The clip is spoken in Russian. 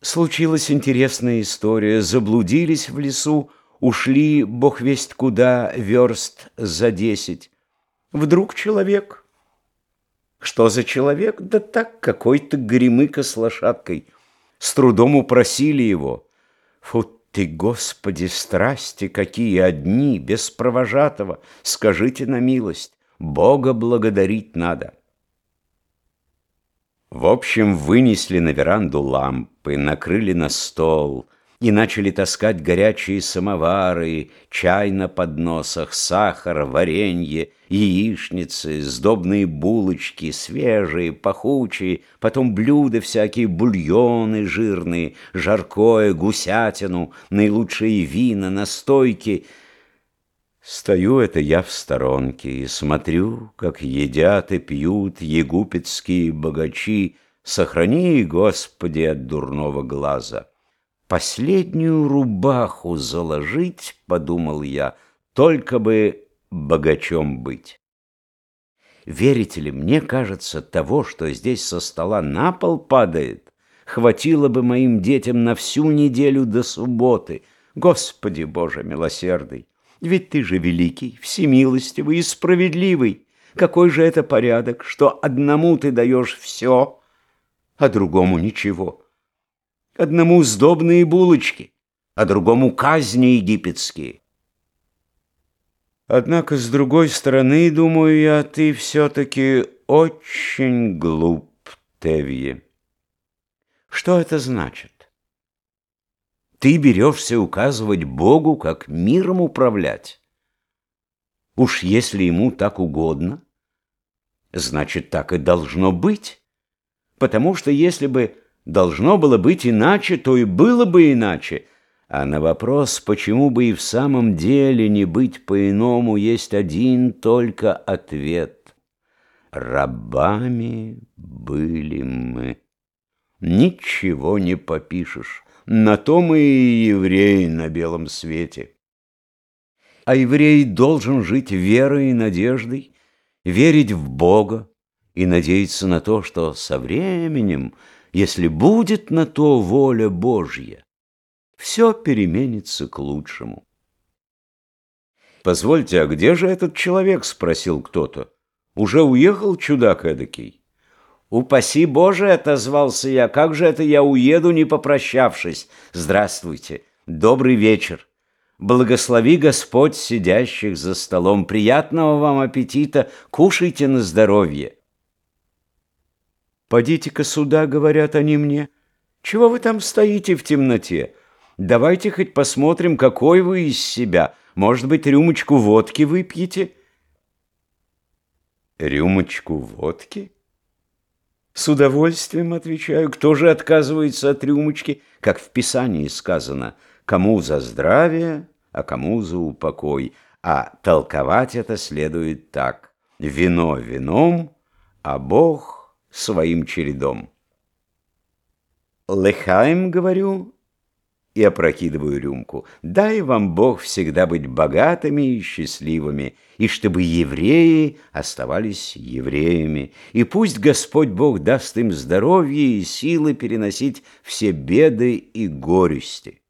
Случилась интересная история. Заблудились в лесу, ушли, бог весть куда, верст за десять. Вдруг человек. Что за человек? Да так, какой-то гремыка с лошадкой. С трудом упросили его. Фу ты, Господи, страсти какие одни, без провожатого. Скажите на милость, Бога благодарить надо. В общем, вынесли на веранду лампы, накрыли на стол и начали таскать горячие самовары, чай на подносах, сахар, варенье, яичницы, сдобные булочки, свежие, пахучие, потом блюда всякие, бульоны жирные, жаркое, гусятину, наилучшие вина, настойки — Стою это я в сторонке и смотрю, как едят и пьют егупетские богачи, Сохрани, Господи, от дурного глаза. Последнюю рубаху заложить, подумал я, только бы богачом быть. Верите ли, мне кажется, того, что здесь со стола на пол падает, хватило бы моим детям на всю неделю до субботы. Господи Боже милосердный! Ведь ты же великий, всемилостивый и справедливый. Какой же это порядок, что одному ты даешь все, а другому ничего? Одному сдобные булочки, а другому казни египетские. Однако, с другой стороны, думаю я, ты все-таки очень глуп, Тевье. Что это значит? Ты берешься указывать Богу, как миром управлять. Уж если ему так угодно, значит, так и должно быть. Потому что если бы должно было быть иначе, то и было бы иначе. А на вопрос, почему бы и в самом деле не быть по-иному, есть один только ответ. Рабами были мы. Ничего не попишешь. На то и евреи на белом свете. А еврей должен жить верой и надеждой, верить в Бога и надеяться на то, что со временем, если будет на то воля Божья, все переменится к лучшему. «Позвольте, а где же этот человек?» — спросил кто-то. «Уже уехал чудак эдакий?» «Упаси Боже!» — отозвался я. «Как же это я уеду, не попрощавшись? Здравствуйте! Добрый вечер! Благослови Господь сидящих за столом! Приятного вам аппетита! Кушайте на здоровье!» «Подите-ка сюда», — говорят они мне. «Чего вы там стоите в темноте? Давайте хоть посмотрим, какой вы из себя. Может быть, рюмочку водки выпьете?» «Рюмочку водки?» С удовольствием отвечаю, кто же отказывается от рюмочки, как в Писании сказано, кому за здравие, а кому за упокой. А толковать это следует так. Вино вином, а Бог своим чередом. Лехаем, говорю, и опрокидываю рюмку. Дай вам Бог всегда быть богатыми и счастливыми, и чтобы евреи оставались евреями, и пусть Господь Бог даст им здоровье и силы переносить все беды и горести.